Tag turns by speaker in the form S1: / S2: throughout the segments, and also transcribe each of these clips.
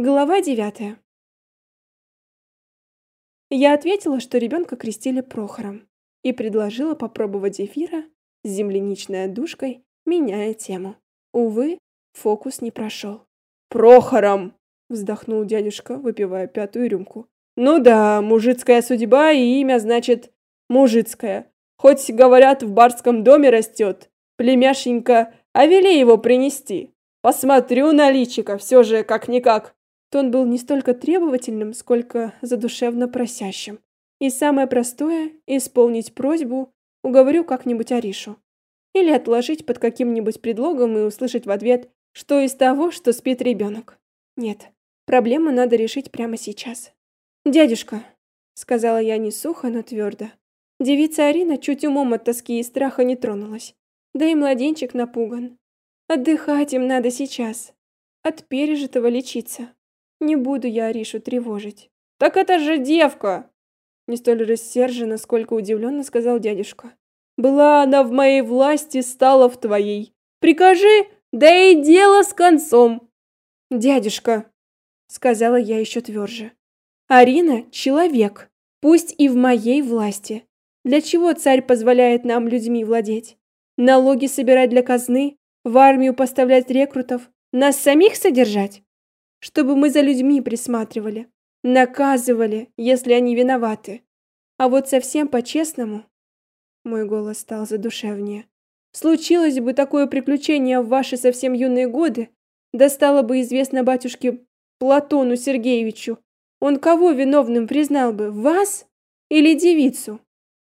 S1: Глава девятая. Я ответила, что ребенка крестили Прохором, и предложила попробовать зефира с земляничной отдушкой, меняя тему. Увы, фокус не прошел.
S2: «Прохором!» — вздохнул дядюшка, выпивая пятую рюмку. «Ну да, мужицкая судьба и имя, значит, мужицкое. Хоть, говорят, в барском доме растет. Племяшенька, а вели его принести. Посмотрю на личика, все же как-никак
S1: Тон был не столько требовательным, сколько задушевно просящим. И самое простое – исполнить просьбу, уговорю как-нибудь Аришу. Или отложить под каким-нибудь предлогом и услышать в ответ, что из того, что спит ребенок. Нет, проблему надо решить прямо сейчас. «Дядюшка», – сказала я не сухо, но твердо. Девица Арина чуть умом от тоски и страха не тронулась. Да и младенчик напуган. Отдыхать им надо сейчас. От пережитого лечиться. Не буду я Аришу тревожить.
S2: Так это же девка!
S1: Не столь рассерженно, сколько удивленно сказал дядюшка.
S2: Была она в моей власти, стала в твоей. Прикажи, да и дело с концом.
S1: Дядюшка, сказала я еще тверже. Арина человек, пусть и в моей власти. Для чего царь позволяет нам людьми владеть? Налоги собирать для казны, в армию поставлять рекрутов, нас самих содержать? Чтобы мы за людьми присматривали, наказывали, если они виноваты. А вот совсем по-честному, мой голос стал задушевнее. Случилось бы такое приключение в ваши совсем юные годы, да стало бы известно батюшке Платону Сергеевичу. Он кого виновным признал бы, вас или девицу?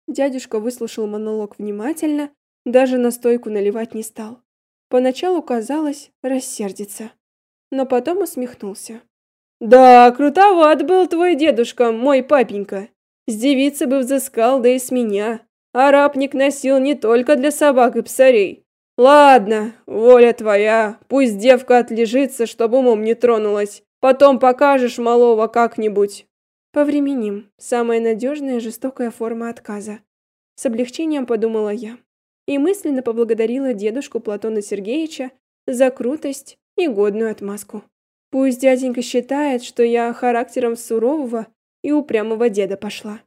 S1: Дядюшка выслушал монолог внимательно, даже настойку наливать не стал. Поначалу казалось, рассердится но потом усмехнулся.
S2: «Да, крутоват был твой дедушка, мой папенька. С девицы бы взыскал, да и с меня. Арабник носил не только для собак и псарей. Ладно, воля твоя, пусть девка отлежится, чтобы умом не тронулась. Потом покажешь малого как-нибудь».
S1: Повременим. Самая надежная жестокая форма отказа. С облегчением подумала я. И мысленно поблагодарила дедушку Платона Сергеевича за крутость и годную отмазку. Пусть дяденька считает, что я характером сурового и упрямого деда пошла.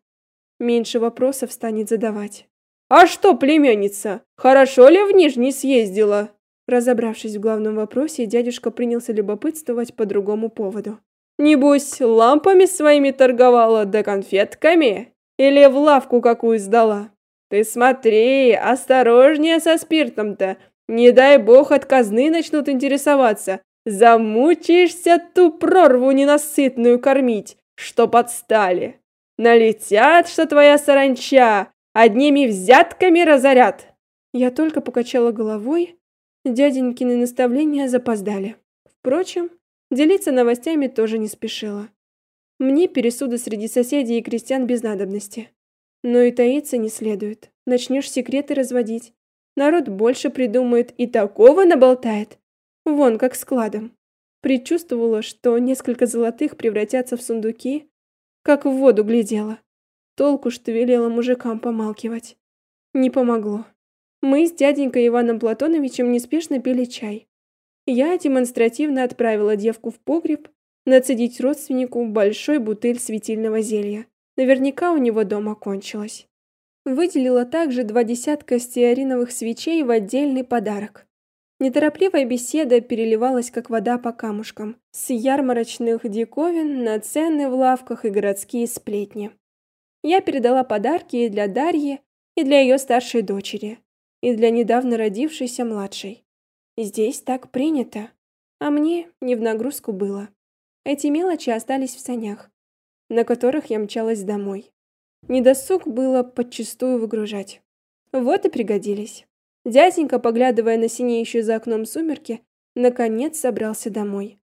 S1: Меньше вопросов станет задавать.
S2: «А что, племянница, хорошо ли в Нижний съездила?»
S1: Разобравшись в главном вопросе, дядюшка принялся любопытствовать по другому поводу.
S2: «Небось, лампами своими торговала, да конфетками? Или в лавку какую сдала? Ты смотри, осторожнее со спиртом-то, не дай бог от казны начнут интересоваться. Замучаешься ту прорву ненасытную кормить, что подстали. Налетят, что твоя саранча, одними взятками разорят.
S1: Я только покачала головой, дяденькины наставления запоздали. Впрочем, делиться новостями тоже не спешила. Мне пересуды среди соседей и крестьян без надобности. Но и таиться не следует. Начнешь секреты разводить, Народ больше придумает и такого наболтает. Вон как складом. Предчувствовала, что несколько золотых превратятся в сундуки, как в воду глядела. Толку, что велела мужикам помалкивать. Не помогло. Мы с дяденькой Иваном Платоновичем неспешно пили чай. Я демонстративно отправила девку в погреб нацедить родственнику большой бутыль светильного зелья. Наверняка у него дома кончилось. Выделила также два десятка стеариновых свечей в отдельный подарок. Неторопливая беседа переливалась, как вода по камушкам, с ярмарочных диковин на цены в лавках и городские сплетни. Я передала подарки и для Дарьи, и для ее старшей дочери, и для недавно родившейся младшей. Здесь так принято, а мне не в нагрузку было. Эти мелочи остались в санях, на которых я мчалась домой. Недосуг было подчистую выгружать. Вот и пригодились. Дяденька, поглядывая на синеющие за окном сумерки, наконец собрался домой.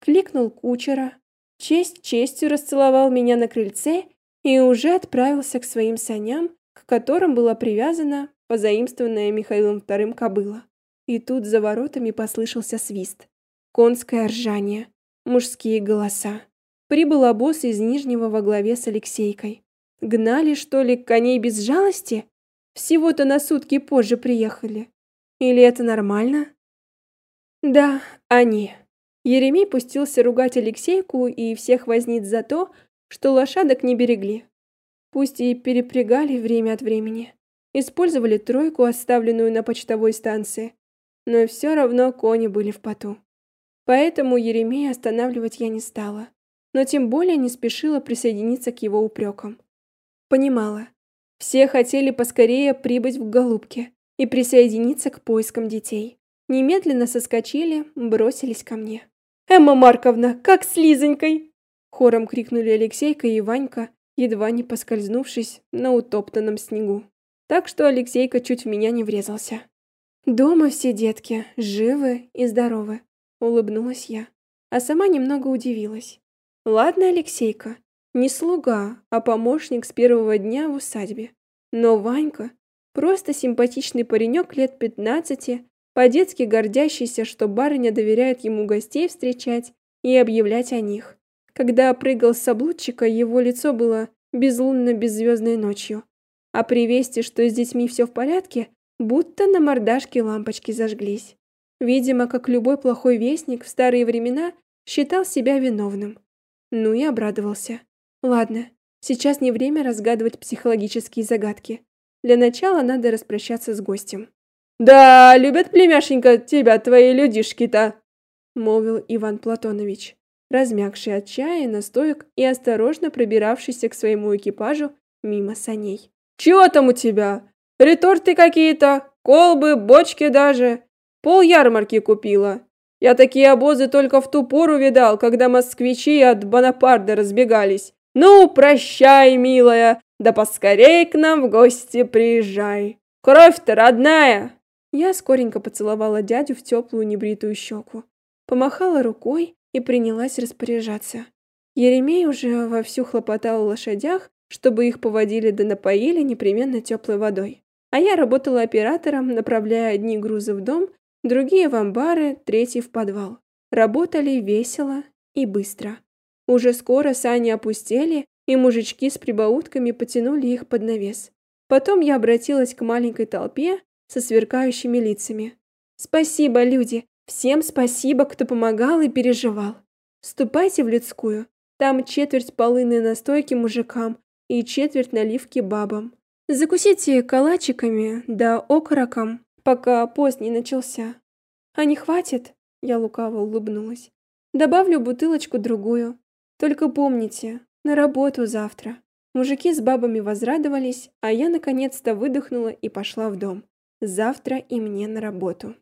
S1: Кликнул кучера, честь честью расцеловал меня на крыльце и уже отправился к своим саням, к которым была привязана позаимствованная Михаилом II кобыла. И тут за воротами послышался свист, конское ржание, мужские голоса. Прибыл обоз из Нижнего во главе с Алексейкой. Гнали, что ли, коней без жалости? Всего-то на сутки позже приехали. Или это нормально? Да, они. Еремей пустился ругать Алексейку и всех возниц за то, что лошадок не берегли. Пусть и перепрягали время от времени, использовали тройку, оставленную на почтовой станции, но все равно кони были в поту. Поэтому Еремея останавливать я не стала, но тем более не спешила присоединиться к его упрекам. Понимала, все хотели поскорее прибыть в Голубки и присоединиться к поискам детей. Немедленно соскочили, бросились ко мне. «Эмма Марковна, как с Лизонькой!» Хором крикнули Алексейка и Ванька, едва не поскользнувшись на утоптанном снегу. Так что Алексейка чуть в меня не врезался. «Дома все детки, живы и здоровы», — улыбнулась я, а сама немного удивилась. «Ладно, Алексейка, не слуга, а помощник с первого дня в усадьбе. Но Ванька просто симпатичный паренек лет пятнадцати, по-детски гордящийся, что барыня доверяет ему гостей встречать и объявлять о них. Когда прыгал с облудчика, его лицо было безлунно-беззвездной ночью. А при вести, что с детьми все в порядке, будто на мордашке лампочки зажглись. Видимо, как любой плохой вестник в старые времена считал себя виновным. Ну и обрадовался. Ладно, сейчас не время разгадывать психологические загадки. Для начала надо распрощаться с гостем. «Да, любят, племяшенька, тебя твои людишки-то!» молвил Иван Платонович, размягший от чая настоек и осторожно пробиравшийся к своему экипажу мимо саней. «Чего там у тебя? Реторты какие-то, колбы, бочки даже. Пол ярмарки купила. Я такие обозы только в ту пору видал, когда москвичи от Бонапарда разбегались. Ну, прощай, милая, да поскорей к нам в гости приезжай. Кровь-то родная!» Я скоренько поцеловала дядю в теплую небритую щеку, помахала рукой и принялась распоряжаться. Еремей уже вовсю хлопотал о лошадях, чтобы их поводили да напоили непременно теплой водой. А я работала оператором, направляя одни грузы в дом, другие в амбары, третьи в подвал. Работали весело и быстро. Уже скоро сани опустели, и мужички с прибаутками потянули их под навес. Потом я обратилась к маленькой толпе со сверкающими лицами. Спасибо, люди, всем спасибо, кто помогал и переживал. Ступайте в людскую. Там четверть полыны настойки мужикам и четверть наливки бабам. Закусите калачиками да окороком, пока пост не начался. А не хватит? Я лукаво улыбнулась. Добавлю бутылочку другую. Только помните, на работу завтра. Мужики с бабами возрадовались, а я наконец-то выдохнула и пошла в дом. Завтра и мне на работу.